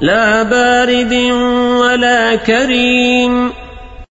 لا بارد ولا كريم